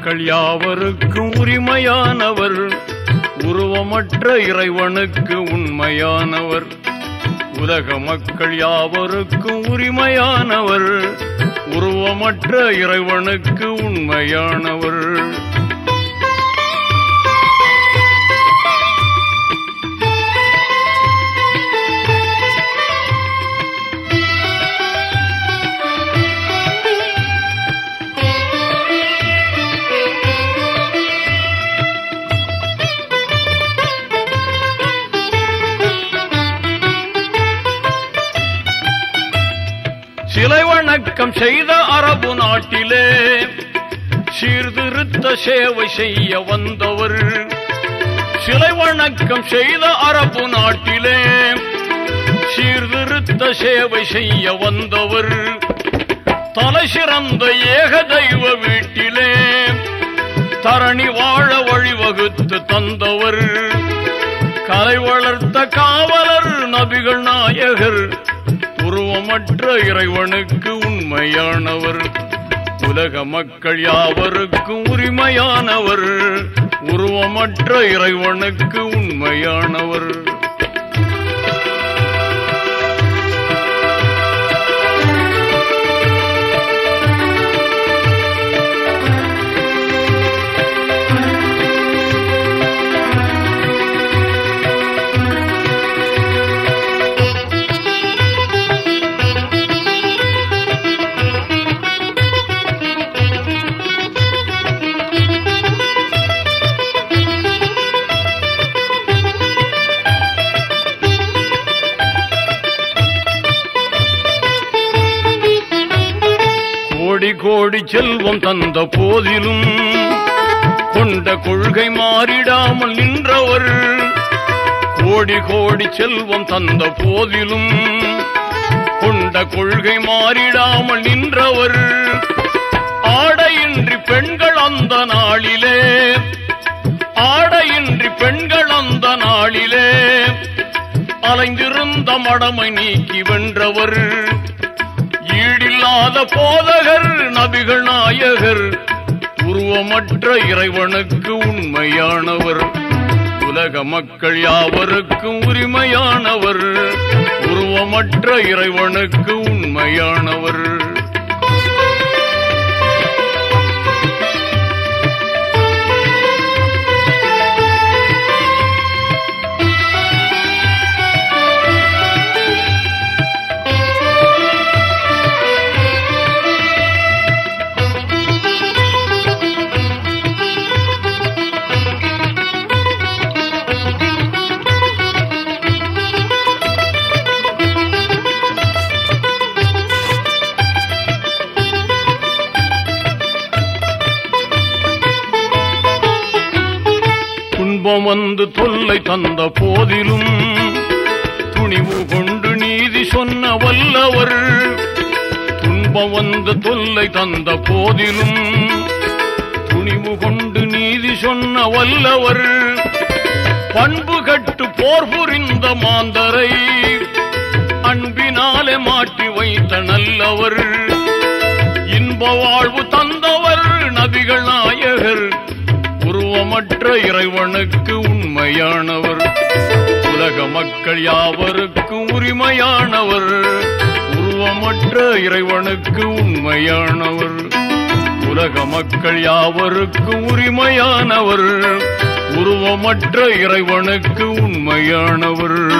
மக்கள் யாவருக்கும் உரிமையானவர்? உருவமற்ற இறைவனுக்கு உண்மையானவர். உலக மக்கள் யாவருக்கும் உரிமையானவர்? உருவமற்ற இறைவனுக்கு உண்மையானவர். சிலை வணக்கம் செய்த அரபு நாட்டிலே சீர்திருத்த சேவை செய்ய வந்தவர். சிலை வணக்கம் செய்த அரபு நாட்டிலே சீர்திருத்த சேவை செய்ய வந்தவர். தலை சிறந்த ஏக தெய்வ வீட்டிலே தரணி வாழ வழிவகுத்து தந்தவர். கலை வளர்த்த காவலர் நபிகள் நாயகர் உருவமற்ற இறைவனுக்கு உண்மையானவர். உலக மக்கள் யாவருக்கும் உரிமையானவர். உருவமற்ற இறைவனுக்கு உண்மையானவர். கோடி செல்வம் தந்த போதிலும் கொண்ட கொள்கை மாறிடாமல் நின்றவர். கோடி கோடி செல்வம் தந்த போதிலும் கொண்ட கொள்கை மாறிடாமல் நின்றவர். ஆடையின்றி பெண்கள் அந்த நாளிலே ஆடையின்றி பெண்கள் அந்த நாளிலே அலைந்திருந்த மடமை நீக்கி வென்றவர். ஈடில்லாத போதகர் நபிகள் நாயகர் உருவமற்ற இறைவனுக்கு உண்மையானவர். உலக மக்கள் யாவருக்கும் உரிமையானவர் உருவமற்ற இறைவனுக்கு உண்மையானவர். துன்பம் வந்து தொல்லை தந்த போதிலும் துணிவு கொண்டு நீதி சொன்ன வல்லவர். துன்பம் வந்து தொல்லை தந்த போதிலும் துணிவு கொண்டு நீதி சொன்ன வல்லவர். பண்பு கட்டு போர் புரிந்த மாந்தரை அன்பினாலே மாட்டி வைத்த நல்லவர். இன்ப வாழ்வு தந்த மற்ற இறைவனுக்கு உண்மையானவர். உலக மக்கள் யாவருக்கும் உரிமையானவர்? உருவமற்ற இறைவனுக்கு உண்மையானவர். உலக மக்கள் யாவருக்கும் உரிமையானவர்? உருவமற்ற இறைவனுக்கு உண்மையானவர்.